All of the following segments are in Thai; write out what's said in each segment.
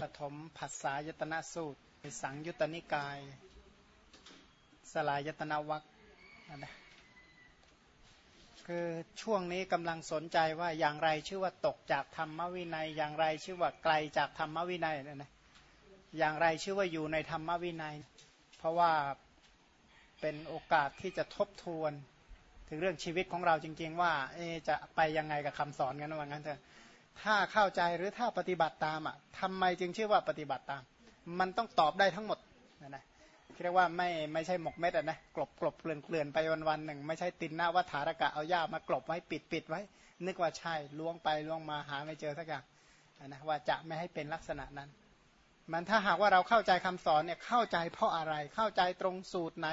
ปฐมผัสสายตนะสูตร สังยุตตนิกาย สลายตนะวัคนะคือช่วงนี้กำลังสนใจว่าอย่างไรชื่อว่าตกจากธรรมวินัย อย่างไรชื่อว่าไกลจากธรรมวินัยนะนะอย่างไรชื่อว่าอยู่ในธรรมวินัย เพราะว่าเป็นโอกาสที่จะทบทวน ถึงเรื่องชีวิตของเราจริง ๆ ว่าจะไปยังไงกับคำสอนกันว่างั้นเถอะ ถ้าเข้าใจหรือถ้าปฏิบัติตามอะทำไมจึงชื่อว่าปฏิบัติตาม มันต้องตอบได้ทั้งหมดนะนะเรียกว่าไม่ไม่ใช่หมกเม็ดอะนะกลบกลบเกลื่อนเกลื่อนไปวันวันหนึ่ง ไม่ใช่ตินหน้าวัฏารกะเอาย่ามากลบไว้ปิดปิดไว้ นึกว่าใช่ล้วงไปล้วงมาหาไม่เจอสักอย่างนะว่าจะไม่ให้เป็นลักษณะนั้น มันถ้าหากว่าเราเข้าใจคำสอนเนี่ยเข้าใจเพราะอะไรเข้าใจตรงสูตรไหน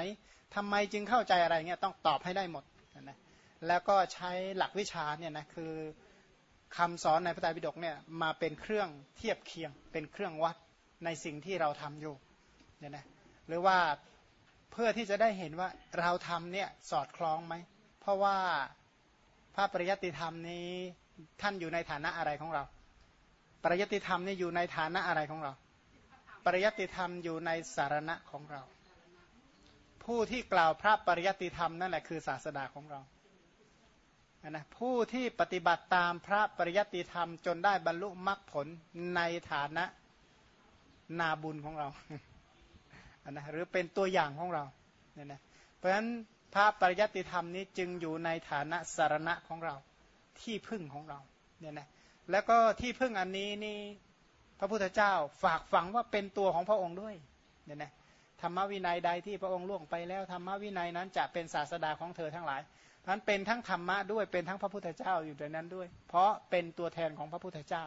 ทำไมจึงเข้าใจอะไรเนี่ยต้องตอบให้ได้หมดนะแล้วก็ใช้หลักวิชาเนี่ยนะคือ คำสอนในพระไตรปิฎกเนี่ยมาเป็นเครื่องเทียบเคียง เป็นเครื่องวัดในสิ่งที่เราทำอยู่เนี่ยนะหรือว่าเพื่อที่จะได้เห็นว่าเราทำเนี่ยสอดคล้องไหม เพราะว่าพระปริยัติธรรมนี้ท่านอยู่ในฐานะอะไรของเรา ปริยัติธรรมนี่อยู่ในฐานะอะไรของเรา ปริยัติธรรมอยู่ในสารณะของเรา ผู้ที่กล่าวพระปริยัติธรรมนั่นแหละคือศาสดาของเรา นะผู้ที่ปฏิบัติตามพระปริยัติธรรม จนได้บรรลุมรรคผลในฐานะนาบุญของเรานนะหรือเป็นตัวอย่างของเราเนี่ยนะเพราะฉะนั้นพระปริยัติธรรมนี้จึงอยู่ในฐานะสารณะของเราที่พึ่งของเราเนี่ยนะแล้วก็ที่พึ่งอันนี้นี่พระพุทธเจ้าฝากฝังว่าเป็นตัวของพระองค์ด้วยเนี่ยนะธรรมวินัยใดที่พระองค์ล่วงไปแล้วธรรมวินัยนั้นจะเป็นศาสดาของเธอทั้งหลาย นั้นเป็นทั้งธรรมะด้วยเป็นทั้งพระพุทธเจ้าอยู่ในนั้นด้วย เพราะเป็นตัวแทนของพระพุทธเจ้า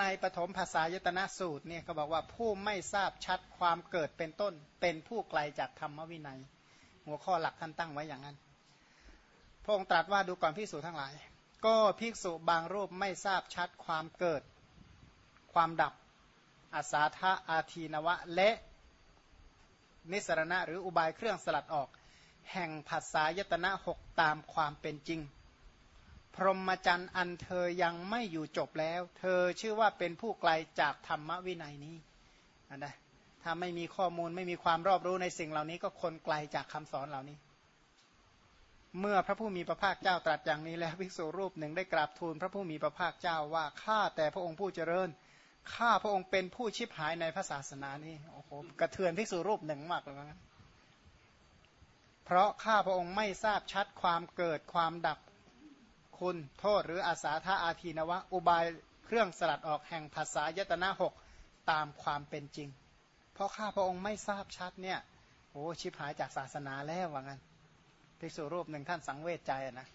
ในปฐมภาษายตนะสูตรเนี่ยเขาบอกว่าผู้ไม่ทราบชัดความเกิดเป็นต้น เป็นผู้ไกลจากธรรมวินัย หัวข้อหลักท่านตั้งไว้อย่างนั้น พระองค์ตรัสว่าดูก่อนภิกษุทั้งหลาย ก็ภิกษุบางรูปไม่ทราบชัดความเกิด ความดับอาสาทะอาทีนวะและนิสรณะหรืออุบายเครื่องสลัดออก แห่งภาษายตนะหกตามความเป็นจริง พรหมจรรย์อันเธอยังไม่อยู่จบแล้ว เธอชื่อว่าเป็นผู้ไกลจากธรรมวินัยนี้นนะถ้าไม่มีข้อมูลไม่มีความรอบรู้ในสิ่งเหล่านี้ก็คนไกลจากคำสอนเหล่านี้ เมื่อพระผู้มีพระภาคเจ้าตรัสอย่างนี้แล้วภิกษุรูปหนึ่งได้กราบทูลพระผู้มีพระภาคเจ้าว่าข้าแต่พระองค์ผู้เจริญข้าพระองค์เป็นผู้ชิบหายในพระศาสนานี้โอ้โหกระเทือนภิกษุรูปหนึ่งมากเลยนะ เพราะข้าพระองค์ไม่ทราบชัดความเกิดความดับคุณโทษหรืออาสาธาอาทีนวะ อุบายเครื่องสลัดออกแห่งภาษายตนะหกตามความเป็นจริง เพราะข้าพระองค์ไม่ทราบชัดเนี่ยโอ้ชิบหายจากศาสนาแล้วว่างั้นภิกษุรูปหนึ่งท่านสังเวชใจนะ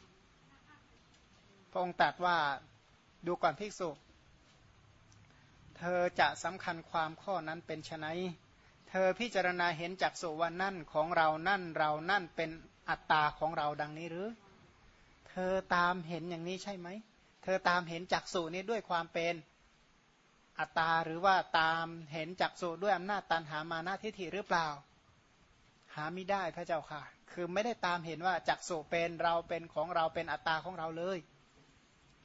พระองค์ตรัสว่าดูก่อนภิกษุ เธอจะสำคัญความข้อนั้นเป็นไน เธอพิจารณาเห็นจากสุว่านั่นของเรานั่นเรานั่นเป็นอัตตาของเราดังนี้หรือ เธอตามเห็นอย่างนี้ใช่ไหม เธอตามเห็นจักสุนี้ด้วยความเป็นอัตตาหรือว่าตามเห็นจักสุด้วยอำนาจตันหามานาทิฏฐิหรือเปล่า หาไม่ได้พระเจ้าค่ะ คือไม่ได้ตามเห็นว่าจักสุเป็นเราเป็นของเราเป็นอัตตาของเราเลย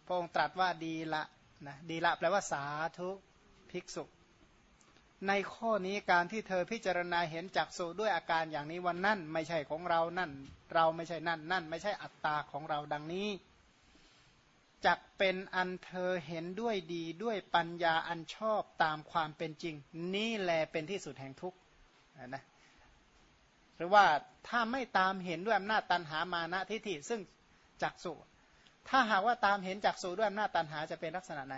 พระองค์ตรัสว่าดีละนะดีละแปลว่าสาธุภิกษุ ในข้อนี้การที่เธอพิจารณาเห็นจักสุด้วยอาการอย่างนี้วันนั่นไม่ใช่ของเรานั่น เราไม่ใช่นั่นนั่น ไม่ใช่อัตตาของเราดังนี้จักเป็นอันเธอเห็นด้วยดีด้วยปัญญาอันชอบตามความเป็นจริง นี่แลเป็นที่สุดแห่งทุกข์นะหรือว่าถ้าไม่ตามเห็นด้วยอำนาจตันหามานะทิฏฐิซึ่งจักสุถ้าหากว่าตามเห็นจักสุด้วยอำนาจตันหาจะเป็นลักษณะไหน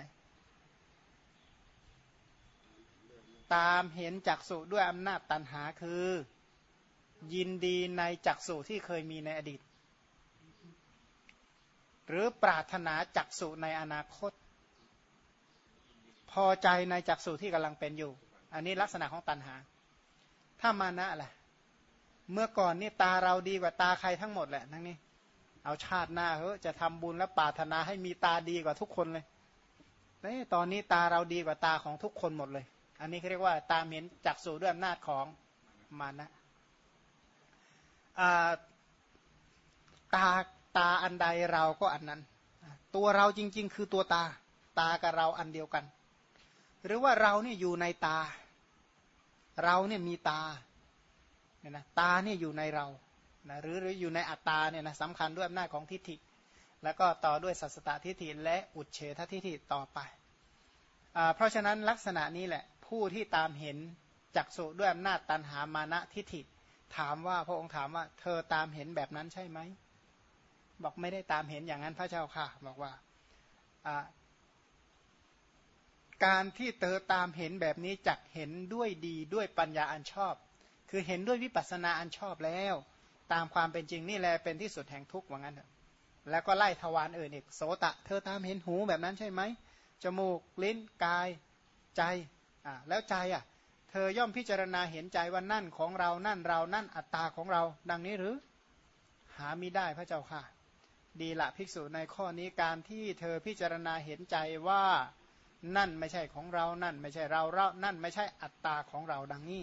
ตามเห็นจักสุด้วยอำนาจตันหาคือ ยินดีในจักสุที่เคยมีในอดีต หรือปรารถนาจักสุในอนาคต พอใจในจักสุที่กำลังเป็นอยู่ อันนี้ลักษณะของตันหา ถ้ามานะแหละเมื่อก่อนนี่ตาเราดีกว่าตาใครทั้งหมดแหละทั้งนี้ เอาชาติหน้าเฮ้จะทำบุญและปรารถนาให้มีตาดีกว่าทุกคนเลยตอนนี้ตาเราดีกว่าตาของทุกคนหมดเลย อันนี้เขาเรียกว่าตามเห็นจักสู่ด้วยอำนาจของมานะตาตาอันใดเราก็อันนั้น ตัวเราจริง ๆ คือตัวตาตากับเราอันเดียวกัน หรือว่าเราเนี่ยอยู่ในตา เราเนี่ยมีตาเนี่ยนะตาเนี่ยอยู่ในเรานะหรือหรืออยู่ในอัตตาเนี่ยนะสำคัญด้วยอำนาจของทิฏฐิ แล้วก็ต่อด้วยสัสตทิฏฐิและอุเฉททิฏฐิต่อไป เพราะฉะนั้นลักษณะนี้แหละ ผู้ที่ตามเห็นจักสุด้วยอำนาจตันหามานะทิฏฐิ ถามว่าพระองค์ถามว่า เธอตามเห็นแบบนั้นใช่ไหมบอกไม่ได้ตามเห็นอย่างนั้นพระเจ้าค่ะ บอกว่าการที่เธอตามเห็นแบบนี้จักเห็นด้วยดีด้วยปัญญาอันชอบ คือเห็นด้วยวิปัสสนาอันชอบแล้ว ตามความเป็นจริงนี่แหละเป็นที่สุดแห่งทุกข์ว่างั้นเถอะแล้วก็ไล่ทวารอื่นอีกโสตะ เธอตามเห็นหูแบบนั้นใช่ไหมจมูกลิ้นกายใจ อ่าแล้วใจอะ เธอย่อมพิจารณาเห็นใจว่านั่นของเรานั่นเรานั่นอัตตาของเรา ดังนี้หรือ หามิได้พระเจ้าค่ะ ดีละภิกษุในข้อนี้การที่เธอพิจารณาเห็นใจว่านั่นไม่ใช่ของเรา นั่นไม่ใช่เราเรา นั่นไม่ใช่อัตตาของเราดังนี้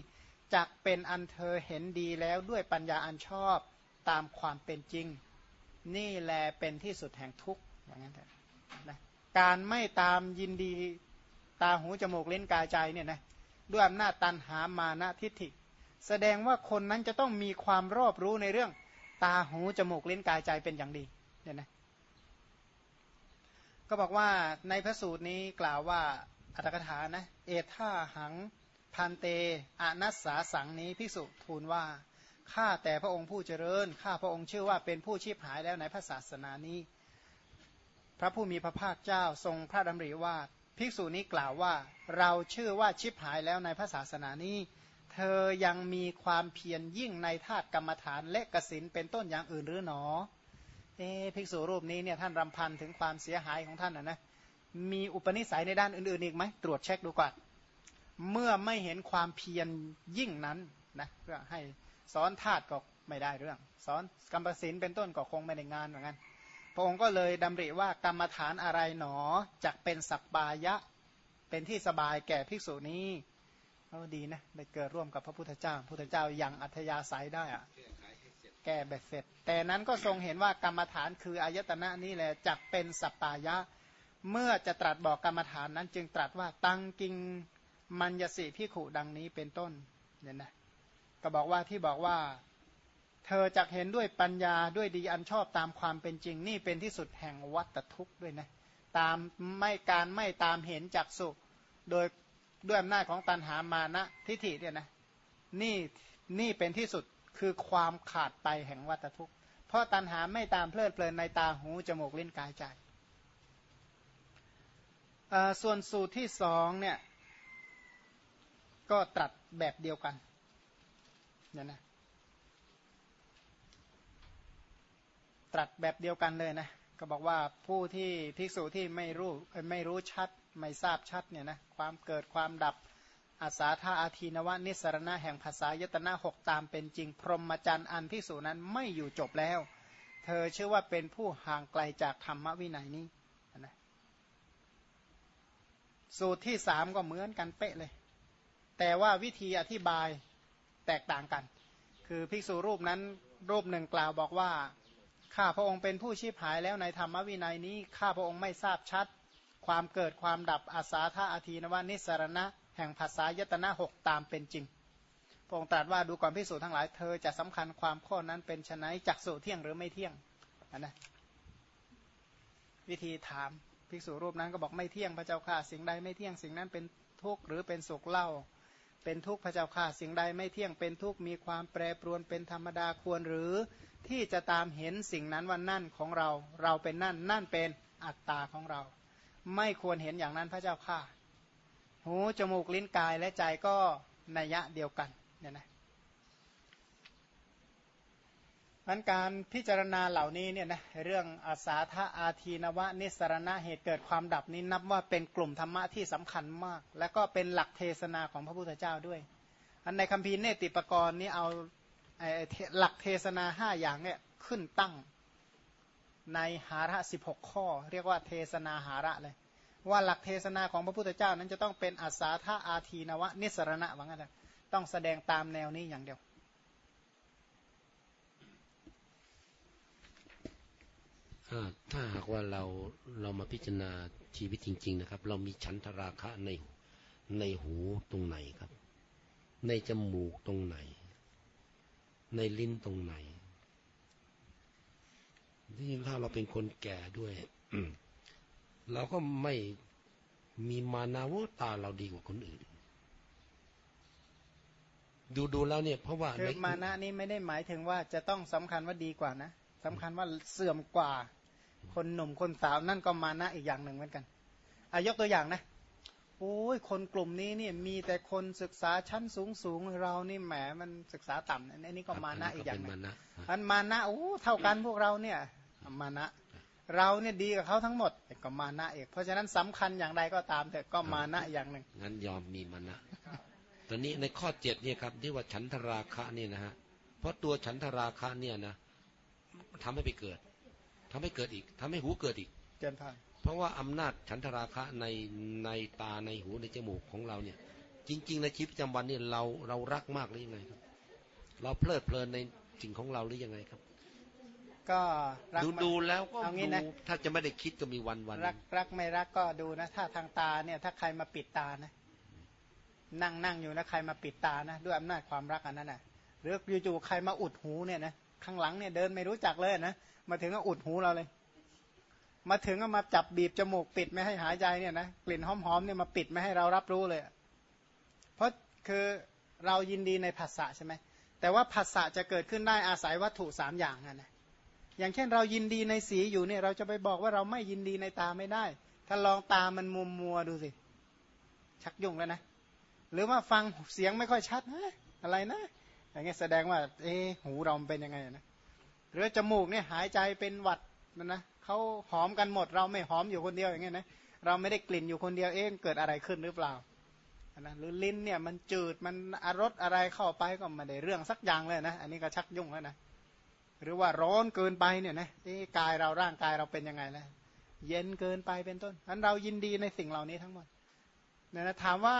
จักเป็นอันเธอเห็นดีแล้วด้วยปัญญาอันชอบตามความเป็นจริง นี่แลเป็นที่สุดแห่งทุกข์อย่างนั้นนะการไม่ตามยินดี ตาหูจมูกเล่นกายใจเนี่ยนะด้วยอำนาจตันหามานะทิฏฐิ แสดงว่าคนนั้นจะต้องมีความรอบรู้ในเรื่อง ตาหูจมูกเล่นกายใจเป็นอย่างดีเนี่ยนะก็บอกว่าในพระสูตรนี้กล่าวว่าอัตถกถานะเอท่าหังพันเตอนัสสาสังนี้พิสุทูลว่าข้าแต่พระองค์ผู้เจริญข้าพระองค์ชื่อว่าเป็นผู้ชีพหายแล้วในพระศาสนานี้ พระผู้มีพระภาคเจ้าทรงพระดำริว่า ภิกษุนี้กล่าวว่าเราชื่อว่าชิพหายแล้วในพระศาสนานี้ เธอยังมีความเพียรยิ่งในธาตุกรรมฐานและกสินเป็นต้นอย่างอื่นหรือหนอเอภิกษุรูปนี้เนี่ยท่านรำพันถึงความเสียหายของท่านนะนะมีอุปนิสัยในด้านอื่นๆอีกไหมตรวจเช็คดูก่อนเมื่อไม่เห็นความเพียรยิ่งนั้นนะเพื่อให้สอนธาตุก็ไม่ได้เรื่อง สอนกรรมสินเป็นต้นก็คงไม่ได้งานเหมือนกัน พระองค์ก็เลยดำริว่ากรรมฐานอะไรหนอจะเป็นสักบายะ เป็นที่สบายแก่ภิกษุนี้ก็ดีนะได้เกิดร่วมกับพระพุทธเจ้า พุทธเจ้ายังอัธยาศัยได้อะแก้เบ็ดเสร็จ แต่นั้นก็ทรงเห็นว่ากรรมฐานคืออายตนะนี้แหละจักเป็นสัปปายะ เมื่อจะตรัสบอกกรรมฐานนั้น จึงตรัสว่าตังกิงมัญญสิพิขุดังนี้เป็นต้นเนี่ยนะก็บอกว่าที่บอกว่า เธอจักเห็นด้วยปัญญาด้วยดีอันชอบตามความเป็นจริง นี่เป็นที่สุดแห่งวัตทุกข์ด้วยนะตามไม่การไม่ตามเห็นจักสุโดยด้วยอำนาจของตันหามานะทิฏฐิเนี่ยนะนี่นี่เป็นที่สุดคือความขาดไปแห่งวัตทุกข์เพราะตัณหาไม่ตามเพลิดเพลินในตาหูจมูกลิ้นกายใจส่วนสูตรที่สองเนี่ยก็ตรัสแบบเดียวกันเนี่ยนะ ตรัสแบบเดียวกันเลยนะก็บอกว่าผู้ที่ภิกษุที่ไม่รู้ไม่รู้ชัดไม่ทราบชัดเนี่ยนะความเกิดความดับอาสาธาอาทีนวะนิสรณะแห่งภาษายตนะหกตามเป็นจริง พรหมจรรย์อันพิสูจนั้นไม่อยู่จบแล้ว เธอเชื่อว่าเป็นผู้ห่างไกลจากธรรมวินัยนี้นะสูตรที่สามก็เหมือนกันเป๊ะเลย แต่ว่าวิธีอธิบายแตกต่างกัน คือภิกษุรูปนั้นรูปหนึ่งกล่าวบอกว่า ข้าพระองค์เป็นผู้ชีพหายแล้วในธรรมวินัยนี้ ข้าพระองค์ไม่ทราบชัด ความเกิดความดับอาสาธาอาทีนวานิสรณะ แห่งภาษายตนะหกตามเป็นจริง พระองค์ตรัสว่าดูก่อนพิสูจน์ทั้งหลายเธอจะสำคัญความข้อนั้นเป็นชนะจักสุเที่ยงหรือไม่เที่ยงนนะวิธีถามภิกษุรูปนั้นก็บอกไม่เที่ยงพระเจ้าค่ะสิ่งใดไม่เที่ยงสิ่งนั้นเป็นทุกข์หรือเป็นสุขเล่า เป็นทุกข์พระเจ้าค่ะสิ่งใดไม่เที่ยงเป็นทุกข์มีความแปรปรวนเป็นธรรมดาควรหรือที่จะตามเห็นสิ่งนั้นว่านั่นของเรา เราเป็นนั่นนั่นเป็นอัตตาของเรา ไม่ควรเห็นอย่างนั้นพระเจ้าค่ะ หูจมูกลิ้นกายและใจก็นัยะเดียวกันเนี่ยนะ มันการพิจารณาเหล่านี้เนี่ยนะเรื่องอาสาธาอาทีนวะนิสรณะเหตุเกิดความดับนี้นับว่าเป็นกลุ่มธรรมะที่สำคัญมาก และก็เป็นหลักเทศนาของพระพุทธเจ้าด้วย อันในคัมภีร์เนติปกรณ์นี้เอาหลักเทศนาห้าอย่างเนี่ยขึ้นตั้งในหาระสิบหกข้อ เรียกว่าเทศนาหาระเลย ว่าหลักเทศนาของพระพุทธเจ้านั้นจะต้องเป็นอาสาธาอาทีนวะนิสรณะว่างั้นต้องแสดงตามแนวนี้อย่างเดียว ถ้าหากว่าเราเรามาพิจารณาชีวิตจริง ๆ นะครับ เรามีชั้นทราคะในในหูตรงไหนครับ ในจมูกตรงไหน ในลิ้นตรงไหนที่ถ้าเราเป็นคนแก่ด้วยเราก็ไม่มีมานาว่าตาเราดีกว่าคนอื่น ดูดูแล้วเนี่ย เพราะว่าคือมานะนี้ไม่ได้หมายถึงว่าจะต้องสำคัญว่าดีกว่านะสำคัญว่าเสื่อมกว่า คนหนุ่มคนสาวนั่นก็มานะอีกอย่างหนึ่งเหมือนกันอายกตัวอย่างนะโอ้ยคนกลุ่มนี้เนี่ยมีแต่คนศึกษาชั้นสูงสูงเรานี่แหมมันศึกษาต่ำอันนี้ก็มานะอีกอย่างนึงอันมานะโอ้เท่ากันพวกเราเนี่ยมานะเราเนี่ยดีกับเขาทั้งหมดก็มานะเอกเพราะฉะนั้นสำคัญอย่างใดก็ตามแต่ก็มานะอย่างหนึ่งงั้นยอมมีมานะตอนนี้ในข้อเจ็ดเนี่ยครับที่ว่าฉันทราคะเนี่ยนะฮะเพราะตัวฉันทราคะเนี่ยนะทำให้ไปเกิด ทำให้เกิดอีกทำให้หูเกิดอีกเจนพานเพราะว่าอำนาจฉันทราคะในในตาในหูในจมูกของเราเนี่ย จริง ๆ ในชีวิตประจำวันเนี่ยเราเรารักมากหรือยังไงครับ เราเพลิดเพลินในสิ่งของเราหรือยังไงครับ ก็ดูดูแล้วก็ดูถ้าจะไม่ได้คิดก็มีวันวันรักรักไม่รักก็ดูนะ ถ้าทางตาเนี่ย ถ้าใครมาปิดตานะ นั่งนั่งอยู่นะใครมาปิดตานะด้วยอำนาจความรักอันนั้นนะหรืออยู่ๆใครมาอุดหูเนี่ยนะ ข้างหลังเนี่ยเดินไม่รู้จักเลยนะมาถึงก็อุดหูเราเลย มาถึงก็มาจับบีบจมูกปิดไม่ให้หายใจเนี่ยนะกลิ่นหอมๆเนี่ยมาปิดไม่ให้เรารับรู้เลย เพราะคือเรายินดีในภาษาใช่ไหมแต่ว่าภาษาจะเกิดขึ้นได้อาศัยวัตถุสามอย่างนะอย่างเช่นเรายินดีในสีอยู่เนี่ย เราจะไปบอกว่าเราไม่ยินดีในตาไม่ได้ ถ้าลองตามันมัวมัวดูสิ ชักยุ่งแล้วนะ หรือว่าฟังเสียงไม่ค่อยชัดอะไรนะ อย่างเงี้ยแสดงว่า เออหูเราเป็นยังไงนะหรือจมูกเนี่ยหายใจเป็นหวัดมันนะเขาหอมกันหมด เราไม่หอมอยู่คนเดียวอย่างเงี้ยนะเราไม่ได้กลิ่นอยู่คนเดียวเองเกิดอะไรขึ้นหรือเปล่านะหรือลิ้นเนี่ยมันจืดมันอรสอะไรเข้าไปก็ไม่ได้เรื่องสักอย่างเลยนะอันนี้ก็ชักยุ่งแล้วนะหรือว่าร้อนเกินไปเนี่ยนะที่กายเราร่างกายเราเป็นยังไงนะเย็นเกินไปเป็นต้นนั้นเรายินดีในสิ่งเหล่านี้ทั้งหมดเนี่ยนะถามว่า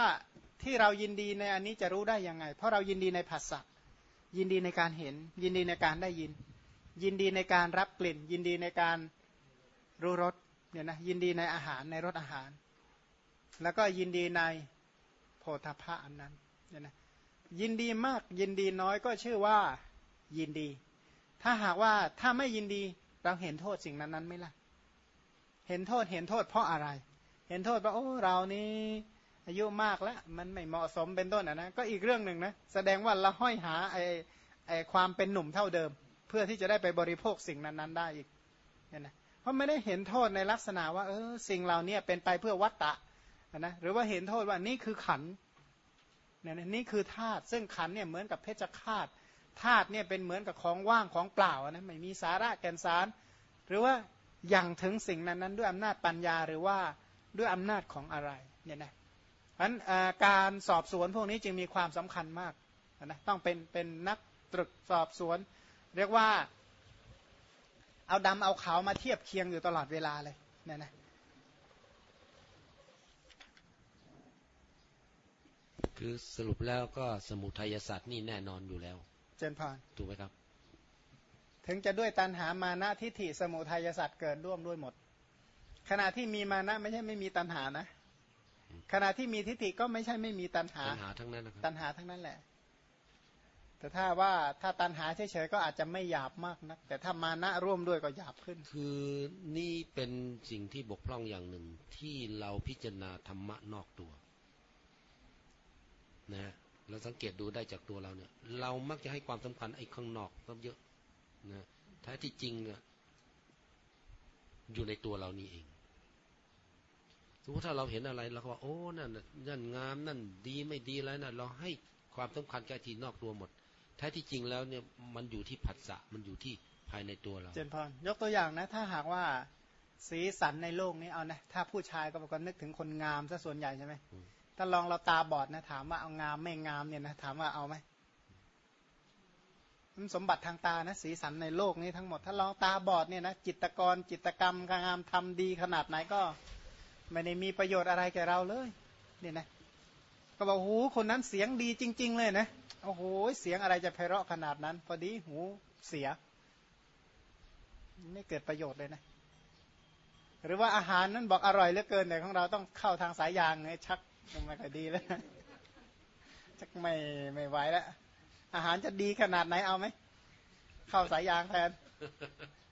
ที่เรายินดีในอันนี้จะรู้ได้ยังไง เพราะเรายินดีในภาษา ยินดีในการเห็น ยินดีในการได้ยิน ยินดีในการรับกลิ่น ยินดีในการรู้รสเนี่ยนะยินดีในอาหารในรสอาหาร แล้วก็ยินดีในโพธาภะอันนั้นเนี่ยนะยินดีมากยินดีน้อยก็ชื่อว่ายินดี ถ้าหากว่าถ้าไม่ยินดีเราเห็นโทษสิ่งนั้นนั้นไหมล่ะ เห็นโทษเห็นโทษเพราะอะไร เห็นโทษว่าโอ้เรานี้ อายุมากแล้วมันไม่เหมาะสมเป็นต้นนะก็อีกเรื่องหนึ่งนะแสดงว่าเราห้อยหาไอ้ไอ้ความเป็นหนุ่มเท่าเดิม เพื่อที่จะได้ไปบริโภคสิ่งนั้นๆ ได้อีกเนี่ยนะเพราะไม่ได้เห็นโทษในลักษณะว่าเออสิ่งเหล่านี้เป็นไปเพื่อวัตตะนะหรือว่าเห็นโทษว่านี่คือขันเนี่ยนี่คือธาตุซึ่งขันเนี่ยเหมือนกับเพชฌฆาตธาตุเนี่ยเป็นเหมือนกับของว่างของเปล่านะไม่มีสาระแก่นสาร หรือว่าอย่างถึงสิ่งนั้นนั้นด้วยอำนาจปัญญาหรือว่าด้วยอำนาจของอะไรเนี่ยนะ เพราะการสอบสวนพวกนี้จึงมีความสำคัญมากนะต้องเป็นเป็นนักตรึกสอบสวน เรียกว่าเอาดำเอาขาวมาเทียบเคียงอยู่ตลอดเวลาเลยเนี่ยนะคือสรุปแล้วก็สมุทัยศาสตร์นี่แน่นอนอยู่แล้ว เจนพานถูกไหมครับ ถึงจะด้วยตันหามานะทิฏฐิสมุทัยสัตว์เกิดร่วมด้วยหมด ขณะที่มีมานะไม่ใช่ไม่มีตันหานะ ขณะที่มีทิฏฐิก็ไม่ใช่ไม่มีตันหา ตันหาทั้งนั้นนะครับตันหาทั้งนั้นแหละ แต่ถ้าว่าถ้าตันหาเฉยๆก็อาจจะไม่หยาบมากนะแต่ถ้ามานะร่วมด้วยก็หยาบขึ้น คือนี่เป็นสิ่งที่บกพร่องอย่างหนึ่งที่เราพิจารณาธรรมะนอกตัวนะเราสังเกตดูได้จากตัวเราเนี่ย เรามักจะให้ความสำคัญไอ้ข้างนอกซะเยอะนะแท้ที่จริงเนี่ยอยู่ในตัวเรานี่เอง สมมติถ้าเราเห็นอะไรเราก็ว่าโอ้นั่นนั่นงามนั่นดีไม่ดีแล้วนั่นเราให้ความสำคัญแก่ที่นอกตัวหมดแท้ที่จริงแล้วเนี่ยมันอยู่ที่ผัสสะมันอยู่ที่ภายในตัวเรา เจนพรยกตัวอย่างนะ ถ้าหากว่าสีสันในโลกนี้เอานะ ถ้าผู้ชายก็บอกว่านึกถึงคนงามซะส่วนใหญ่ใช่ไหมถ้าลองเราตาบอดนะ ถามว่าเอางามไม่งามเนี่ยนะถามว่าเอาไหมสมบัติทางตานะสีสันในโลกนี้ทั้งหมด ถ้าลองตาบอดเนี่ยนะจิตกรจิตกรรมงามทำดีขนาดไหนก็ ไม่ได้มีประโยชน์อะไรแก่เราเลยเนี่ยนะก็บอกหูคนนั้นเสียงดีจริง ๆ เลยนะโอ้โหเสียงอะไรจะไพเราะขนาดนั้น พอดีหูเสียไม่เกิดประโยชน์เลยนะ หรือว่าอาหารนั้นบอกอร่อยเหลือเกินแต่ของเราต้องเข้าทางสายยางไงชักไม่ค่อยดีแล้วจักไม่ไม่ไหวแล้วอาหารจะดีขนาดไหนเอาไหมเข้าสายยางแทน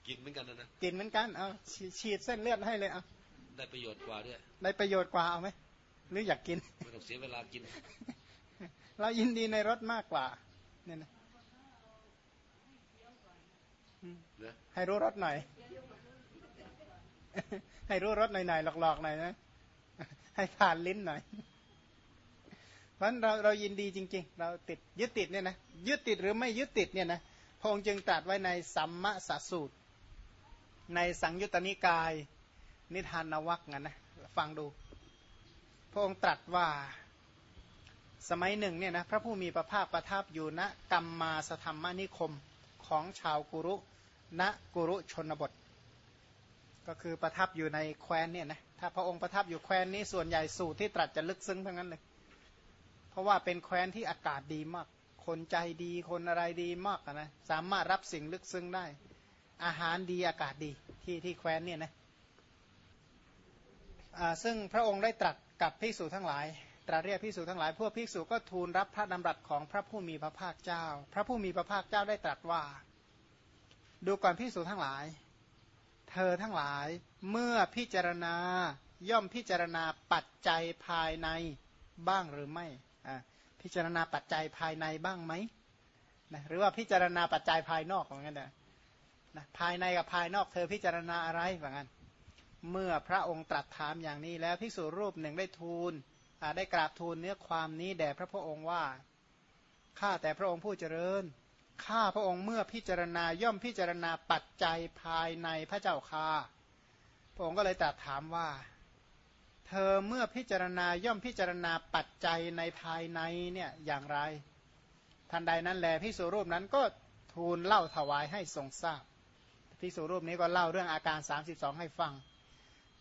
กินเหมือนกันนะนะกินเหมือนกันเอาฉีดเส้นเลือดให้เลยเอา ได้ประโยชน์กว่าด้วยได้ประโยชน์กว่าเอาไหมหรืออยากกินไม่ต้องเสียเวลากิน เรายินดีในรถมากกว่าเนี่ยนะนะให้รู้รสหน่อย ให้รู้รสหน่อยๆหลอกๆหน่อยนะให้ผ่านลิ้นหน่อยเพราะฉะนั้นเราเรายินดีจริง ๆ เราติดยึดติดเนี่ยนะยึดติดหรือไม่ยึดติดเนี่ยนะพระองค์จึงตรัสไว้ในสัมมสสูตร ในสังยุตตนิกาย นิทานนวักงั้นนะฟังดู พระองค์ตรัสว่าสมัยหนึ่งเนี่ยนะพระผู้มีพระภาคประทับอยู่ณกัมมาสธรรมนิคมของชาวกุรุณกุรุชนบท ก็คือประทับอยู่ในแคว้นเนี่ยนะถ้าพระองค์ประทับอยู่แคว้นนี้ส่วนใหญ่สูตรที่ตรัสจะลึกซึ้งทั้งนั้นเลยเพราะว่าเป็นแคว้นที่อากาศดีมาก คนใจดีคนอะไรดีมากนะสามารถรับสิ่งลึกซึ้งได้ อาหารดีอากาศดีที่ที่แคว้นเนี่ยนะ ซึ่งพระองค์ได้ตรัสกับภิกษุทั้งหลายตรัสเรียกภิกษุทั้งหลายพวกภิกษุก็ทูลรับพระดำรัสของพระผู้มีพระภาคเจ้า พระผู้มีพระภาคเจ้าได้ตรัสว่า ดูก่อนภิกษุทั้งหลาย เธอทั้งหลายเมื่อพิจารณาย่อมพิจารณาปัจจัยภายในบ้างหรือไม่พิจารณาปัจจัยภายในบ้างไหมนะหรือว่าพิจารณาปัจจัยภายนอกเหมือนกันนะนะภายในกับภายนอกเธอพิจารณาอะไรเหมือนกัน เมื่อพระองค์ตรัสถามอย่างนี้แล้วภิกษุรูปหนึ่งได้ทูลได้กราบทูลเนื้อความนี้แด่พระพุทธองค์ว่าข้าแต่พระองค์ผู้เจริญข้าพระองค์เมื่อพิจารณาย่อมพิจารณาปัจจัยภายในพระเจ้าค่าพระองค์ก็เลยตรัสถามว่า เธอเมื่อพิจารณาย่อมพิจารณาปัจจัยในภายในเนี่ยอย่างไร ทันใดนั้นแลพิสุรูปนั้นก็ทูลเล่าถวายให้ทรงทราบพิสุรูปนี้ก็เล่าเรื่องอาการ 32 ให้ฟัง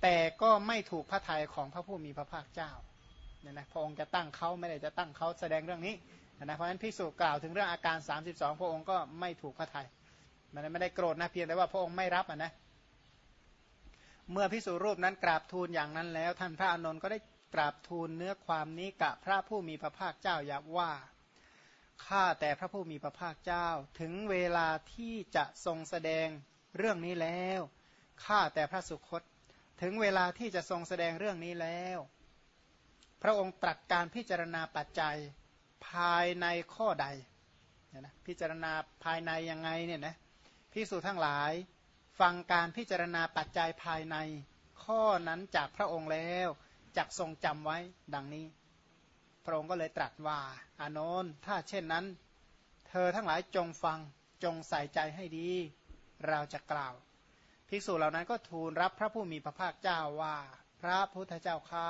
แต่ก็ไม่ถูกพระทัยของพระผู้มีพระภาคเจ้าเนี่ยนะพระองค์จะตั้งเขาไม่ได้จะตั้งเขาแสดงเรื่องนี้นะเพราะฉะนั้นพิสุกล่าวถึงเรื่องอาการ 32 พระองค์ก็ไม่ถูกพระทัยมันไม่ได้โกรธนะเพียงแต่ว่าพระองค์ไม่รับอะนะเมื่อพิสุรูปนั้นกราบทูลอย่างนั้นแล้ว ท่านพระอานนท์ก็ได้กราบทูลเนื้อความนี้กับพระผู้มีพระภาคเจ้าอยากว่าข้าแต่พระผู้มีพระภาคเจ้า ถึงเวลาที่จะทรงแสดงเรื่องนี้แล้วข้าแต่พระสุคต ถึงเวลาที่จะทรงแสดงเรื่องนี้แล้ว พระองค์ตรัสการพิจารณาปัจจัยภายในข้อใดเนี่ยนะพิจารณาภายในยังไงเนี่ยนะพิสูจทั้งหลายฟังการพิจารณาปัจจัยภายใน ข้อนั้นจากพระองค์แล้วจักทรงจำไว้ดังนี้ พระองค์ก็เลยตรัสว่า อานนท์ถ้าเช่นนั้น เธอทั้งหลายจงฟังจงใส่ใจให้ดี เราจะกล่าว ภิกษุเหล่านั้นก็ทูลรับพระผู้มีพระภาคเจ้าว่า พระพุทธเจ้าข้า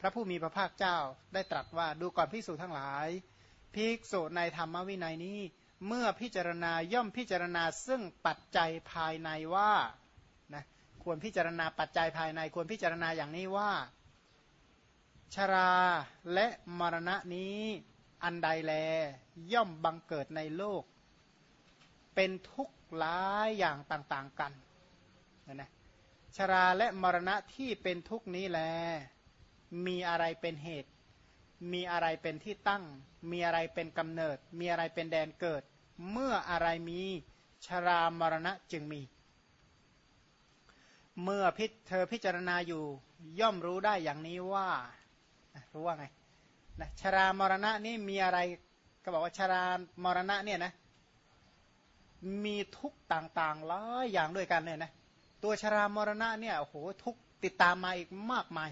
พระผู้มีพระภาคเจ้าได้ตรัสว่าดูก่อนภิกษุทั้งหลาย ภิกษุในธรรมวินัยนี้ เมื่อพิจารณาย่อมพิจารณาซึ่งปัจจัยภายในว่านะควรพิจารณาปัจจัยภายในควรพิจารณาอย่างนี้ว่า ชราและมรณะนี้อันใดแล ย่อมบังเกิดในโลก เป็นทุกข์หลายอย่างต่างๆกันนะนะชราและมรณะที่เป็นทุกข์นี้แล มีอะไรเป็นเหตุ มีอะไรเป็นที่ตั้ง มีอะไรเป็นกำเนิด มีอะไรเป็นแดนเกิด เมื่ออะไรมีชรามรณะจึงมี เมื่อพิเธอพิจารณาอยู่ย่อมรู้ได้อย่างนี้ว่า รู้ว่าไงนะชรามรณะนี่มีอะไร ก็บอกว่าชรามรณะเนี่ยนะ มีทุกต่างๆหลายอย่างด้วยกันเนี่ยนะตัวชรามรณะเนี่ยโอ้โหทุกติดตามมาอีกมากมาย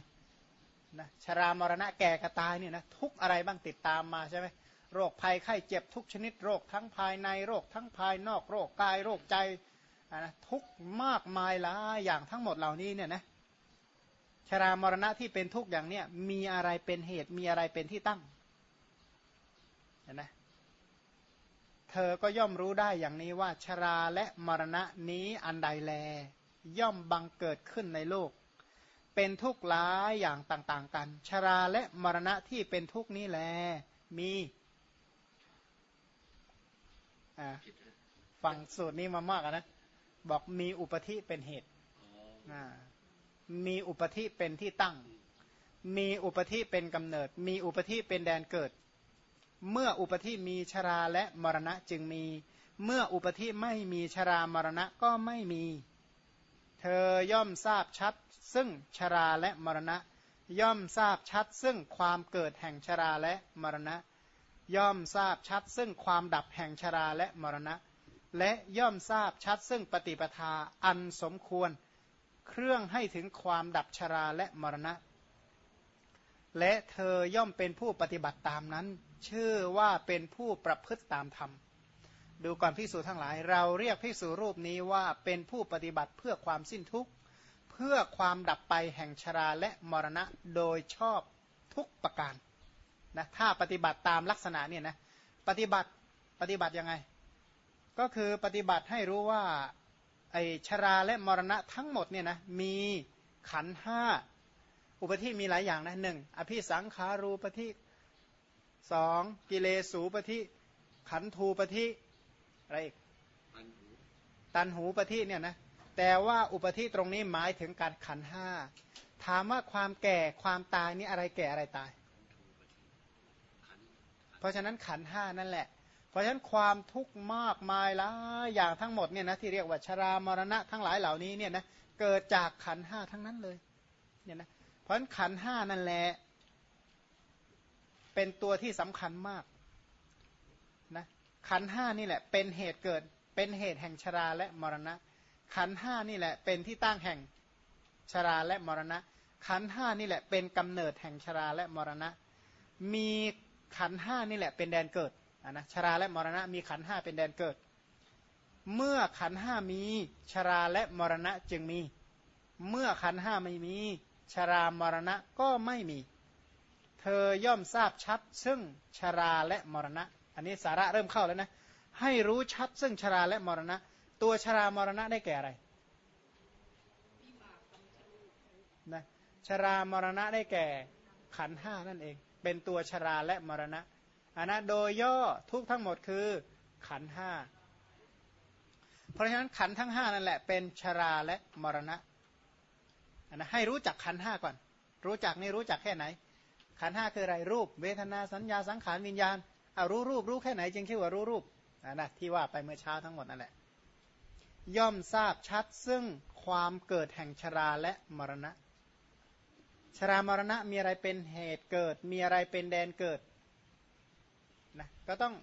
นะชรามรณะแก่กระตายเนี่ยนะทุกอะไรบ้างติดตามมาใช่ไหมโรคภัยไข้เจ็บทุกชนิดโรคทั้งภายในโรคทั้งภายนอกโรคกายโรคใจนะทุกมากมายหลายอย่างทั้งหมดเหล่านี้เนี่ยนะชรามรณะที่เป็นทุกอย่างเนี้ยมีอะไรเป็นเหตุมีอะไรเป็นที่ตั้งเห็นไหม เธอก็ย่อมรู้ได้อย่างนี้ว่าชราและมรณะนี้อันใดแล ย่อมบังเกิดขึ้นในโลก เป็นทุกข์หลายอย่างต่างๆกัน ชราและมรณะที่เป็นทุกข์นี้แล มีฟังสูตรนี้มามากนะ บอกมีอุปธิเป็นเหตุมีอุปธิเป็นที่ตั้ง มีอุปธิเป็นกำเนิด มีอุปธิเป็นแดนเกิด เมื่ออุปธิมีชราและมรณะจึงมี เมื่ออุปธิไม่มีชรามรณะก็ไม่มี เธอย่อมทราบชัด ซึ่งชราและมรณะ ย่อมทราบชัด ซึ่งความเกิดแห่งชราและมรณะ ย่อมทราบชัด ซึ่งความดับแห่งชราและมรณะ และย่อมทราบชัด ซึ่งปฏิปทาอันสมควร เครื่องให้ถึงความดับชราและมรณะ และเธอย่อมเป็นผู้ปฏิบัติตามนั้น ชื่อว่าเป็นผู้ประพฤติตามธรรม ดูก่อนพิสูจทั้งหลาย เราเรียกพิสูรูปนี้ว่าเป็นผู้ปฏิบัติเพื่อความสิ้นทุกข์ เพื่อความดับไปแห่งชราและมรณะโดยชอบทุกประการนะถ้าปฏิบัติตามลักษณะเนี่ยนะปฏิบัติปฏิบัติยังไง ก็คือปฏิบัติให้รู้ว่าไอชราและมรณะทั้งหมดเนี่ยนะมีขันห้าอุปธิมีหลายอย่างนะหนึ่งอภิสังขารูปธิ สองกิเลสูปธิขันธูปธิอะไรอีกตันหูปธิเนี่ยนะแต่ว่าอุปธิตรงนี้หมายถึงการขันห้าถามว่าความแก่ความตายนี่อะไรแก่อะไรตาย เพราะฉะนั้นขันห้านั่นแหละ เพราะฉะนั้นความทุกข์มากมายหลายอย่างทั้งหมดเนี่ยนะที่เรียกว่าชรามรณะทั้งหลายเหล่านี้เนี่ยนะเกิดจากขันห้าทั้งนั้นเลยเนี่ยนะเพราะขันห้านั่นแหละ เป็นตัวที่สำคัญมากนะขันห้านี่แหละ เป็นเหตุเกิด เป็นเหตุแห่งชราและมรณะ ขันห้านี่แหละ เป็นที่ตั้งแห่งชราและมรณะ ขันห้านี่แหละเป็นกำเนิดแห่งชราและมรณะ มีขันห้านี่แหละเป็นแดนเกิดนะชราและมรณะ มีขันห้าเป็นแดนเกิด เมื่อขันห้ามีชราและมรณะจึงมี เมื่อขันห้าไม่มี ชรามรณะก็ไม่มี เธอย่อมทราบชัด ซึ่งชราและมรณะ อันนี้สาระเริ่มเข้าแล้วนะ ให้รู้ชัดซึ่งชราและมรณะ ตัวชรามรณะได้แก่อะไรนะชรามรณะได้แก่ขันห้านั่นเอง เป็นตัวชราและมรณะอันนะโดยย่อทุกทั้งหมดคือขันห้าเพราะฉะนั้นขันทั้งห้านั่นแหละเป็นชราและมรณะนะให้รู้จักขันห้าก่อน รู้จักนี่รู้จักแค่ไหน ขันห้าคืออะไรรูป เวทนาสัญญาสังขารวิญญาณเอารู้รูปรู้แค่ไหนจึงคิดว่ารู้รูปนะนะที่ว่าไปเมื่อเช้าทั้งหมดนั่นแหละ ย่อมทราบชัดซึ่งความเกิดแห่งชราและมรณะ ชรามรณะมีอะไรเป็นเหตุเกิด มีอะไรเป็นแดนเกิดนะก็ต้อง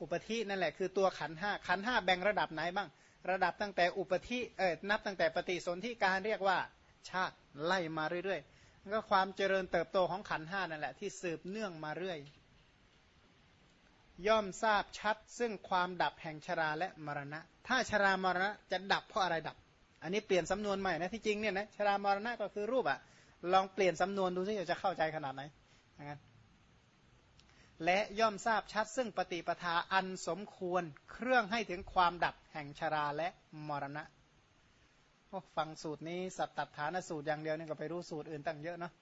อุปธินั่นแหละคือตัวขันห้าขันห้าแบ่งระดับไหนบ้าง ระดับตั้งแต่อุปธิเออนับตั้งแต่ปฏิสนธิการเรียกว่าชาติไล่มาเรื่อยๆ ก็ความเจริญเติบโตของขันห้านั่นแหละที่สืบเนื่องมาเรื่อย ย่อมทราบชัดซึ่งความดับแห่งชราและมรณะ ถ้าชรามรณะจะดับเพราะอะไรดับ อันนี้เปลี่ยนสำนวนใหม่นะที่จริงเนี่ยนะชรามรณะก็คือรูปอะลองเปลี่ยนสำนวนดูสิจะเข้าใจขนาดไหนอย่างนั้นและย่อมทราบชัดซึ่งปฏิปทาอันสมควรเครื่องให้ถึงความดับแห่งชราและมรณะ ฟังสูตรนี้สัตตฐานสูตรอย่างเดียวนี่ก็ไปรู้สูตรอื่นตั้งเยอะเนาะ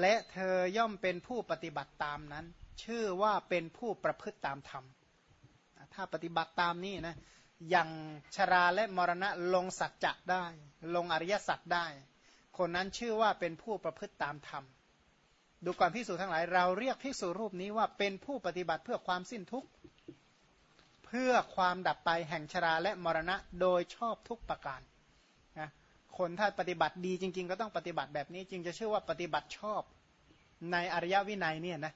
และเธอย่อมเป็นผู้ปฏิบัติตามนั้น ชื่อว่าเป็นผู้ประพฤติตามธรรม ถ้าปฏิบัติตามนี้นะอย่างชราและมรณะลงสัจจะได้ ลงอริยสัจได้ คนนั้นชื่อว่าเป็นผู้ประพฤติตามธรรม ดูก่อนพิสูจทั้งหลาย เราเรียกพิสูรูปนี้ว่าเป็นผู้ปฏิบัติเพื่อความสิ้นทุกข์ เพื่อความดับไปแห่งชราและมรณะโดยชอบทุกประการ คนถ้าปฏิบัติดีจริง ๆ ก็ต้องปฏิบัติแบบนี้ จึงจะชื่อว่าปฏิบัติชอบในอริยวินัยเนี่ยนะ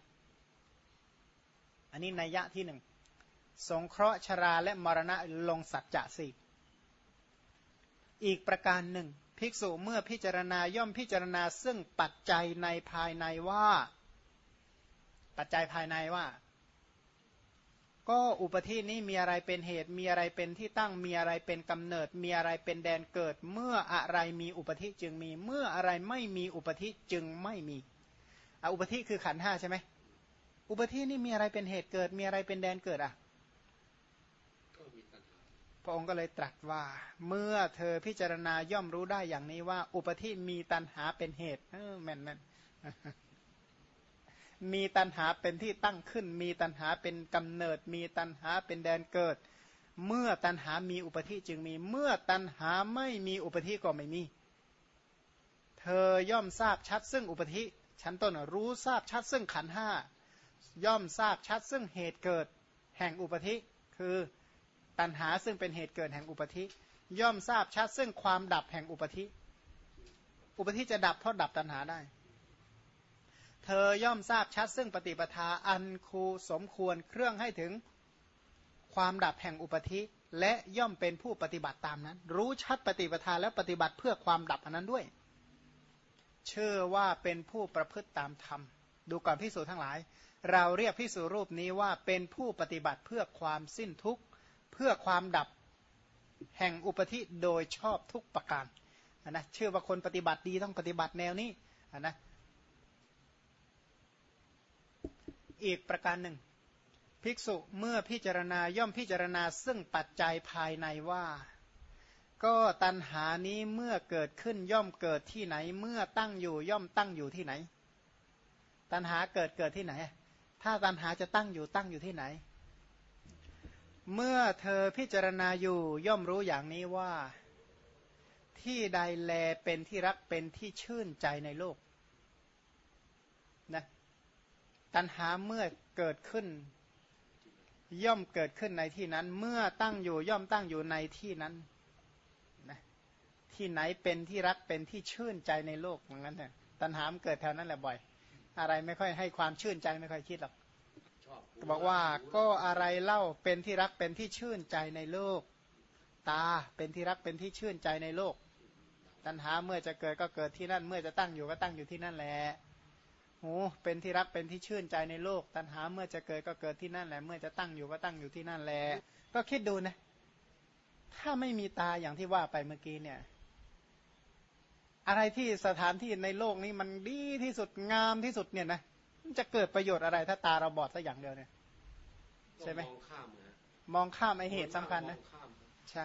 อันนี้นัยยะที่หนึ่งสงเคราะห์ชราและมรณะลงสัจจะสี่อีกประการหนึ่ง ภิกษุเมื่อพิจารณาย่อมพิจารณาซึ่งปัจจัยในภายในว่า ปัจจัยภายในว่า ก็อุปธินี้มีอะไรเป็นเหตุ มีอะไรเป็นที่ตั้ง มีอะไรเป็นกำเนิด มีอะไรเป็นแดนเกิด เมื่ออะไรมีอุปธิจึงมี เมื่ออะไรไม่มีอุปธิจึงไม่มีอุปธิคือขันห้าใช่ไหมอุปธินี่มีอะไรเป็นเหตุเกิด มีอะไรเป็นแดนเกิดอะระองค์ก็เลยตรัสว่า เมื่อเธอพิจารณาย่อมรู้ได้อย่างนี้ว่า อุปธิมีตันหาเป็นเหตุแม่นแม่น มีตันหาเป็นที่ตั้งขึ้น มีตันหาเป็นกำเนิด มีตันหาเป็นแดนเกิด เมื่อตันหามีอุปธิจึงมี เมื่อตันหาไม่มีอุปธิก็ไม่มี เธอย่อมทราบชัดซึ่งอุปธิชั้นต้นรู้ทราบชัดซึ่งขันห้าย่อมทราบชัดซึ่งเหตุเกิดแห่งอุปธิ คือตัณหาซึ่งเป็นเหตุเกิดแห่งอุปธิ ย่อมทราบชัดซึ่งความดับแห่งอุปธิ อุปธิจะดับเพราะดับตัณหาได้ เธอย่อมทราบชัดซึ่งปฏิปทาอันคูสมควรเครื่องให้ถึงความดับแห่งอุปธิและย่อมเป็นผู้ปฏิบัติตามนั้น รู้ชัดปฏิปทาและปฏิบัติเพื่อความดับอันนั้นด้วย เชื่อว่าเป็นผู้ประพฤติตามธรรม ดูก่อนพิสูจทั้งหลาย เราเรียกพิสูรูปนี้ว่าเป็นผู้ปฏิบัติเพื่อความสิ้นทุกข์ เพื่อความดับแห่งอุปธิโดยชอบทุกประการนะเชื่อว่าคนปฏิบัติดีต้องปฏิบัติแนวนี้นะ อีกประการหนึ่ง ภิกษุเมื่อพิจารณาย่อมพิจารณาซึ่งปัจจัยภายในว่า ก็ตันหานี้เมื่อเกิดขึ้นย่อมเกิดที่ไหน เมื่อตั้งอยู่ย่อมตั้งอยู่ที่ไหน ตันหาเกิดเกิดที่ไหน ถ้าตันหาจะตั้งอยู่ตั้งอยู่ที่ไหน เมื่อเธอพิจารณาอยู่ย่อมรู้อย่างนี้ว่า ที่ใดแลเป็นที่รักเป็นที่ชื่นใจในโลกนะ ตันหาเมื่อเกิดขึ้น ย่อมเกิดขึ้นในที่นั้น เมื่อตั้งอยู่ย่อมตั้งอยู่ในที่นั้นนะที่ไหนเป็นที่รักเป็นที่ชื่นใจในโลกเหมือนกันเนี่ยตัณหามเกิดแถวนั้นแหละบ่อย อะไรไม่ค่อยให้ความชื่นใจไม่ค่อยคิดหรอกบอกว่าก็อะไรเล่าเป็นที่รักเป็นที่ชื่นใจในโลก ตาเป็นที่รักเป็นที่ชื่นใจในโลก ตัณหาเมื่อจะเกิดก็เกิดที่นั่น เมื่อจะตั้งอยู่ก็ตั้งอยู่ที่นั่นแหละ หูเป็นที่รักเป็นที่ชื่นใจในโลก ตัณหาเมื่อจะเกิดก็เกิดที่นั่นแหละ เมื่อจะตั้งอยู่ก็ตั้งอยู่ที่นั่นแหละก็คิดดูนะ ถ้าไม่มีตาอย่างที่ว่าไปเมื่อกี้เนี่ย อะไรที่สถานที่ในโลกนี้มันดีที่สุดงามที่สุดเนี่ยนะมันจะเกิดประโยชน์อะไรถ้าตาเราบอดสักอย่างเดียวเนี่ยใช่ไหมมองข้ามมองข้ามไอเหตุสำคัญนะใช่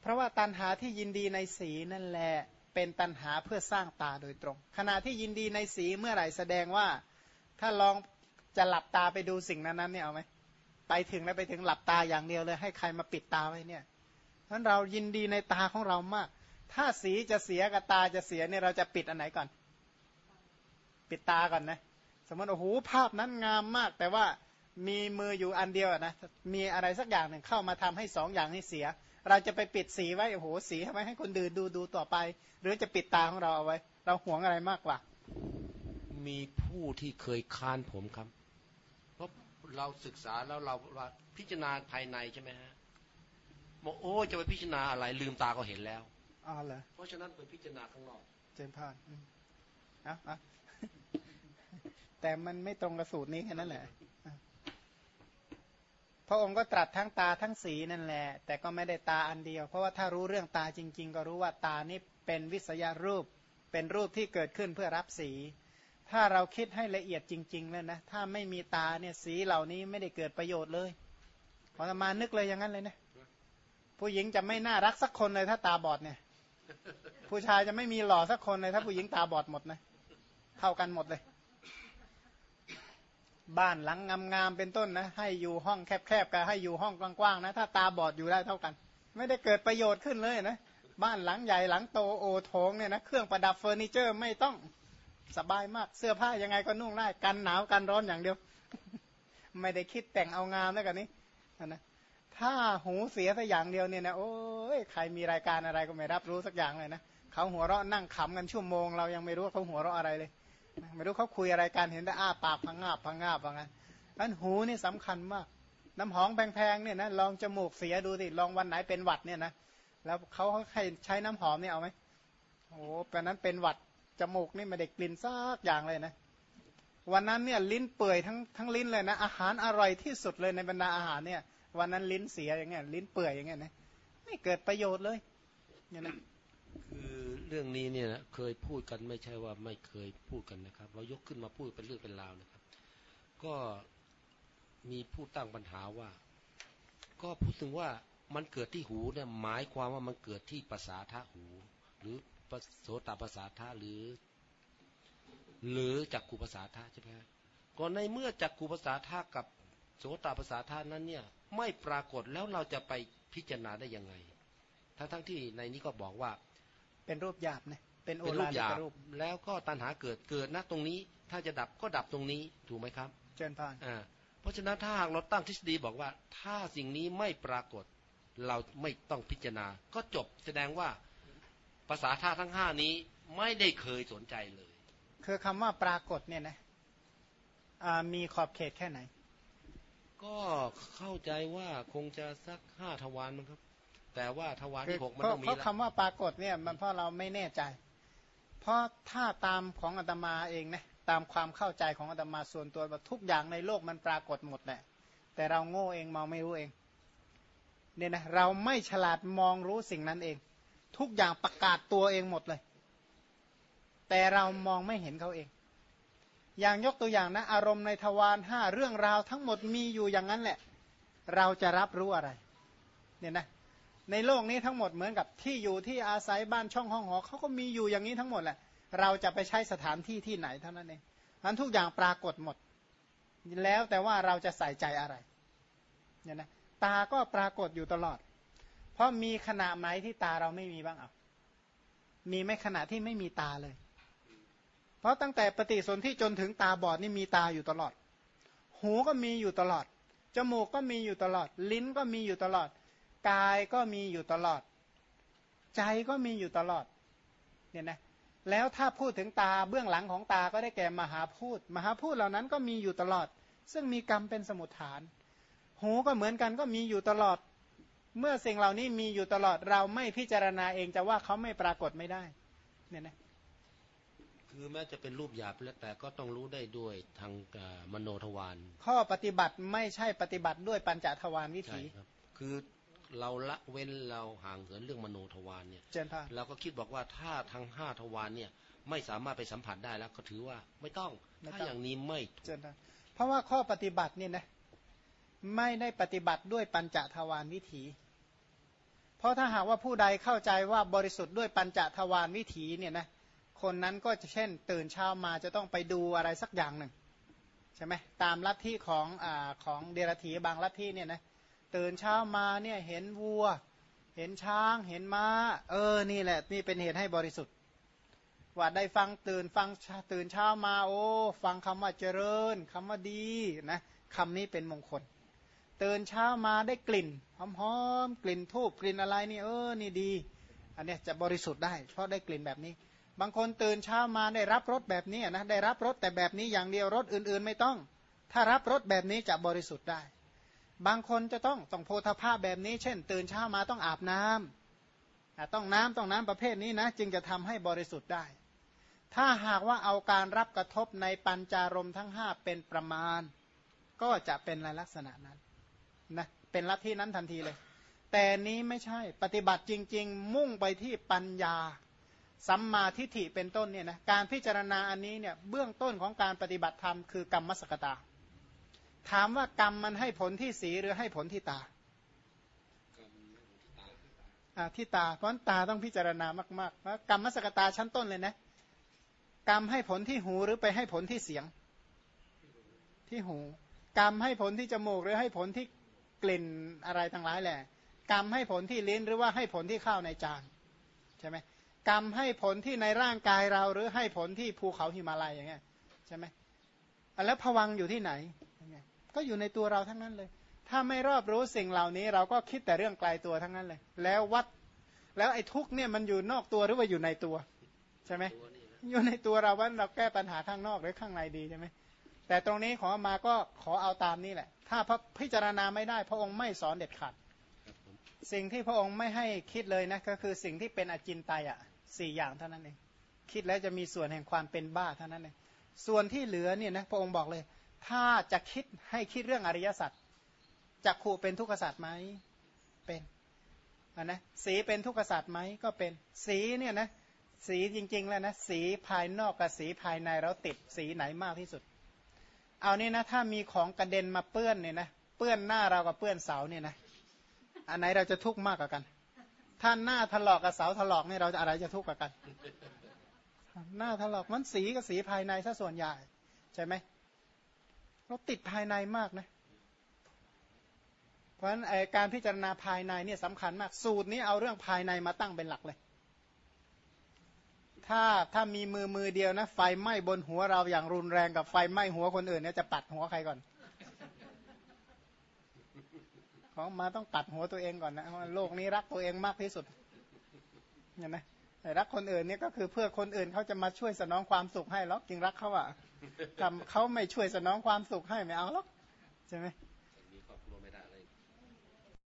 เพราะว่าตัณหาที่ยินดีในสีนั่นแหละ เป็นตันหาเพื่อสร้างตาโดยตรง ขณะที่ยินดีในสีเมื่อไหร่แสดงว่า ถ้าลองจะหลับตาไปดูสิ่งนั้นนั้นเนี่ยเอาไหมไปถึงแล้วไปถึงหลับตาอย่างเดียวเลย ให้ใครมาปิดตาไว้เนี่ยเพราะเรายินดีในตาของเรามาก ถ้าสีจะเสียกับตาจะเสียเนี่ยเราจะปิดอันไหนก่อน ปิดตาก่อนนะ สมมติโอ้โหภาพนั้นงามมาก แต่ว่า มีมืออยู่อันเดียวนะมีอะไรสักอย่างหนึ่งเข้ามาทำให้สองอย่างนี้เสีย เราจะไปปิดสีไว้โอ้โหสีทำไมให้คนดูดูดูต่อไป หรือจะปิดตาของเราเอาไว้ เราหวงอะไรมากกว่า มีผู้ที่เคยค้านผมครับ เพราะเราศึกษาแล้วเราว่าพิจารณาภายในใช่ไหมฮะบอกโอ้จะไปพิจารณาอะไร ลืมตาก็เห็นแล้วอ๋อเหรอเพราะฉะนั้นไปพิจารณาข้างนอกเจนพานอะอะแต่มันไม่ตรงกับสูตรนี้แค่นั้นแหละ พระองค์ก็ตรัสทั้งตาทั้งสีนั่นแหละ แต่ก็ไม่ได้ตาอันเดียว เพราะว่าถ้ารู้เรื่องตาจริง ๆ ก็รู้ว่าตานี้เป็นวิสยารูป เป็นรูปที่เกิดขึ้นเพื่อรับสี ถ้าเราคิดให้ละเอียดจริง ๆ แล้วนะ ถ้าไม่มีตาเนี่ยสีเหล่านี้ไม่ได้เกิดประโยชน์เลยพอมานึกเลยอย่างนั้นเลยนะ ผู้หญิงจะไม่น่ารักสักคนเลยถ้าตาบอดเนี่ย ผู้ชายจะไม่มีหล่อสักคนเลยถ้าผู้หญิงตาบอดหมดนะ เท่ากันหมดเลย บ้านหลังงามๆเป็นต้นนะ ให้อยู่ห้องแคบๆกับให้อยู่ห้องกว้างๆนะถ้าตาบอดอยู่ได้เท่ากัน ไม่ได้เกิดประโยชน์ขึ้นเลยนะบ้านหลังใหญ่หลังโตโอโถงเนี่ยนะเครื่องประดับเฟอร์นิเจอร์ไม่ต้องสบายมากเสื้อผ้ายังไงก็นุ่งได้กันหนาวกันร้อนอย่างเดียว ไม่ได้คิดแต่งเอางามแล้วกันนี้นะถ้าหูเสียสักอย่างเดียวเนี่ยนะโอ้ยใครมีรายการอะไรก็ไม่รับรู้สักอย่างเลยนะเขาหัวเราะนั่งขำกันชั่วโมง เรายังไม่รู้ว่าเขาหัวเราะอะไรเลย ไม่รู้เขาคุยอะไรกันเห็นแต่อ้าปากพังงาบพังงาบว่างั้นนั้นหูนี่สำคัญมาก น้ำหอมแพงๆเนี่ยนะลองจมูกเสียดูสิลองวันไหนเป็นหวัดเนี่ยนะแล้วเขาให้ใช้น้ำหอมเนี่ยเอาไหมโอ้แปลนั้นเป็นหวัดจมูกนี่ไม่ได้กลิ่นซากอย่างเลยนะวันนั้นเนี่ยลิ้นเปื่อยทั้งทั้งลิ้นเลยนะอาหารอร่อยที่สุดเลยในบรรดาอาหารเนี่ย วันนั้นลิ้นเสียอย่างเงี้ยลิ้นเปื่อยอย่างเงี้ยนะไม่เกิดประโยชน์เลยเนี่ยนะ คือเรื่องนี้เนี่ยเคยพูดกันไม่ใช่ว่าไม่เคยพูดกันนะครับ เรายกขึ้นมาพูดเป็นเรื่องเป็นราวนะครับ ก็มีผู้ตั้งปัญหาว่า ก็พูดถึงว่ามันเกิดที่หูเนี่ยหมายความว่ามันเกิดที่ภาษาท่าหู หรือโสตภาษาท่าหรือ หรือจักกูภาษาท่าใช่ไหมก็ในเมื่อจักกูภาษาท่ากับโสตภาษาท่านั้นเนี่ยไม่ปรากฏแล้วเราจะไปพิจารณาได้ยังไง ทั้งทั้งที่ในนี้ก็บอกว่า เป็นรูปหยาบนะเป็นโอเป็นรูลาปลิหยากบรูปแล้วก็ตัณหาเกิดเกิดนะตรงนี้ ถ้าจะดับก็ดับตรงนี้ถูกไหมครับ เจริญพรอ่าเพราะฉะนั้นถ้าหากเราตั้งทฤษฎีบอกว่า ถ้าสิ่งนี้ไม่ปรากฏ เราไม่ต้องพิจารณา ก็จบแสดงว่าภาษาธาตุทั้งห้านี้ไม่ได้เคยสนใจเลย คือคำว่าปรากฏเนี่ยนะอ่ามีขอบเขตแค่ไหน ก็เข้าใจว่าคงจะสักห้าทวารมั้งครับ แต่ว่าทวารคือที่หกมันเพราะต้องมีเพราะแล้วคำว่าปรากฏเนี่ยมันเพราะเราไม่แน่ใจ เพราะถ้าตามของอาตมาเองนะตามความเข้าใจของอาตมาส่วนตัวว่าทุกอย่างในโลกมันปรากฏหมดแหละแต่เราโง่เองมองไม่รู้เองเนี่ยนะเราไม่ฉลาดมองรู้สิ่งนั้นเอง ทุกอย่างประกาศตัวเองหมดเลย แต่เรามองไม่เห็นเขาเอง อย่างยกตัวอย่างนะอารมณ์ในทวารห้าเรื่องราวทั้งหมดมีอยู่อย่างนั้นแหละ เราจะรับรู้อะไร เนี่ยนะ ในโลกนี้ทั้งหมดเหมือนกับที่อยู่ที่อาศัยบ้านช่องห้องหอเขาก็มีอยู่อย่างนี้ทั้งหมดแหละ เราจะไปใช้สถานที่ที่ไหนเท่านั้นเองนั้นทุกอย่างปรากฏหมด แล้วแต่ว่าเราจะใส่ใจอะไรเนี่ยนะตาก็ปรากฏอยู่ตลอด เพราะมีขณะไหนที่ตาเราไม่มีบ้างเอามีไหม่ขณะที่ไม่มีตาเลย เพราะตั้งแต่ปฏิสนธิจนถึงตาบอดนี่มีตาอยู่ตลอด หูก็มีอยู่ตลอด จมูกก็มีอยู่ตลอด ลิ้นก็มีอยู่ตลอด กายก็มีอยู่ตลอด ใจก็มีอยู่ตลอดเนี่ยนะแล้วถ้าพูดถึงตาเบื้องหลังของตาก็ได้แก่มหาพูด มหาพูดเหล่านั้นก็มีอยู่ตลอด ซึ่งมีกรรมเป็นสมุทฐาน หูก็เหมือนกันก็มีอยู่ตลอด เมื่อสิ่งเหล่านี้มีอยู่ตลอดเราไม่พิจารณาเองจะว่าเขาไม่ปรากฏไม่ได้เนี่ยนะคือแม้จะเป็นรูปหยาบแล้วแต่ก็ต้องรู้ได้ด้วยทางเอ่อมโนทวารข้อปฏิบัติไม่ใช่ปฏิบัติด้วยปัญจทวารวิใช่ถีครับคือ เราละเว้นเราห่างเหินเรื่องมโนทวารเนี่ยเจนพานเราก็คิดบอกว่าถ้าทั้งห้าทวารเนี่ยไม่สามารถไปสัมผัสได้แล้วก็ถือว่าไม่ต้องถ้าอย่างนี้ไม่ถูกเจนพานเพราะว่าข้อปฏิบัติเนี่ยนะไม่ได้ปฏิบัติด้วยปัญจทวารวิถี เพราะถ้าหากว่าผู้ใดเข้าใจว่าบริสุทธิ์ด้วยปัญจทวารวิถีเนี่ยนะคนนั้นก็จะเช่น ตื่นเช้ามาจะต้องไปดูอะไรสักอย่างหนึ่งใช่ไหมตามลัทธิของอ่าของเดรัจฉีบางลัทธิเนี่ยนะ ตื่นเช้ามาเนี่ยเห็นวัว เห็นช้างเห็นม้า เออนี่แหละ นี่เป็นเหตุให้บริสุทธิ์ ว่าได้ฟังตื่นฟังตื่นเช้ามาโอ้ฟังคำว่าเจริญคำว่าดีนะคำนี้เป็นมงคล ตื่นเช้ามาได้กลิ่นหอมๆกลิ่นทูบกลิ่นอะไรนี่เออนี่ดี อันนี้จะบริสุทธิ์ได้ เพราะได้กลิ่นแบบนี้ บางคนตื่นเช้ามาได้รับรสแบบนี้นะได้รับรสแต่แบบนี้อย่างเดียวรสอื่นๆไม่ต้อง ถ้ารับรสแบบนี้จะบริสุทธิ์ได้ บางคนจะต้องต้องโพธาภาพแบบนี้ เช่น ตื่นเช้ามาต้องอาบน้ำอะต้องน้ำต้องน้ำประเภทนี้นะจึงจะทำให้บริสุทธิ์ได้ ถ้าหากว่าเอาการรับกระทบในปัญจารมทั้งห้าเป็นประมาณ ก็จะเป็นในลักษณะนั้นนะเป็นลัทธินั้นทันทีเลย แต่นี้ไม่ใช่ปฏิบัติจริง ๆ มุ่งไปที่ปัญญาสัมมาทิฏฐิเป็นต้นเนี่ยนะการพิจารณาอันนี้เนี่ยเบื้องต้นของการปฏิบัติธรรมคือกรรมมสกตา ถามว่ากรรมมันให้ผลที่สีหรือให้ผลที่ตาที่ตา เพราะตาต้องพิจารณามากๆเพรากรรมมสกตาชั้นต้นเลยนะ กรรมให้ผลที่หูหรือไปให้ผลที่เสียง ที่หู กรรมให้ผลที่จมูกหรือให้ผลที่กลิ่นอะไรต่างหลายแหละ กรรมให้ผลที่ลิ้นหรือว่าให้ผลที่ข้าวในจานใช่ไหมกรรมให้ผลที่ในร่างกายเราหรือให้ผลที่ภูเขาหิมาลัยอย่างเงี้ยใช่ไหมแล้วผวังอยู่ที่ไหน ก็อยู่ในตัวเราทั้งนั้นเลย ถ้าไม่รอบรู้สิ่งเหล่านี้ เราก็คิดแต่เรื่องไกลตัวทั้งนั้นเลย แล้ววัด แล้วไอ้ทุกข์เนี่ยมันอยู่นอกตัวหรือว่าอยู่ในตัว ใช่ไหมอยู่ในตัวเราว่าเราแก้ปัญหาข้างนอกหรือข้างในดีใช่ไหมแต่ตรงนี้ขอมาก็ขอเอาตามนี่แหละ ถ้าพระพิจารณาไม่ได้ พระองค์ไม่สอนเด็ดขาดสิ่งที่พระองค์ไม่ให้คิดเลยนะก็คือสิ่งที่เป็นอจินไตยอะสี่อย่างเท่านั้นเองคิดแล้วจะมีส่วนแห่งความเป็นบ้าเท่านั้นเองส่วนที่เหลือเนี่ยนะพระองค์บอกเลย ถ้าจะคิดให้คิดเรื่องอริยสัจจักขู่เป็นทุกขสัจไหมเป็นอะนะสีเป็นทุกขสัจไหมก็เป็นสีเนี่ยนะสีจริง ๆ แล้วนะสีภายนอกกับสีภายในเราติดสีไหนมากที่สุด เอานี่นะถ้ามีของกระเด็นมาเปื้อนเนี่ยนะเปื้อนหน้าเรากับเปื้อนเสาเนี่ยนะอันไหนเราจะทุกข์มากกว่ากันถ้าหน้าถลอกกับเสาถลอกเนี่ยเราจะอะไรจะทุกข์กว่ากัน หน้าถลอกมันสีกับสีภายในซะส่วนใหญ่ใช่ไหม เราติดภายในมากนะ เพราะฉะนั้นการพิจารณาภายในเนี่ยสำคัญมาก สูตรนี้เอาเรื่องภายในมาตั้งเป็นหลักเลย ถ้าถ้ามีมือมือเดียวนะ ไฟไหม้บนหัวเราอย่างรุนแรงกับไฟไหม้หัวคนอื่นเนี่ยจะปัดหัวใครก่อน ของมาต้องปัดหัวตัวเองก่อนนะโลกนี้รักตัวเองมากที่สุดเห็นไหมรักคนอื่นเนี่ยก็คือเพื่อคนอื่นเขาจะมาช่วยสนองความสุขให้หรอกจริงรักเขาอะ ทำเขาไม่ช่วยสนองความสุขให้ไม่เอาหรอกใช่ไหม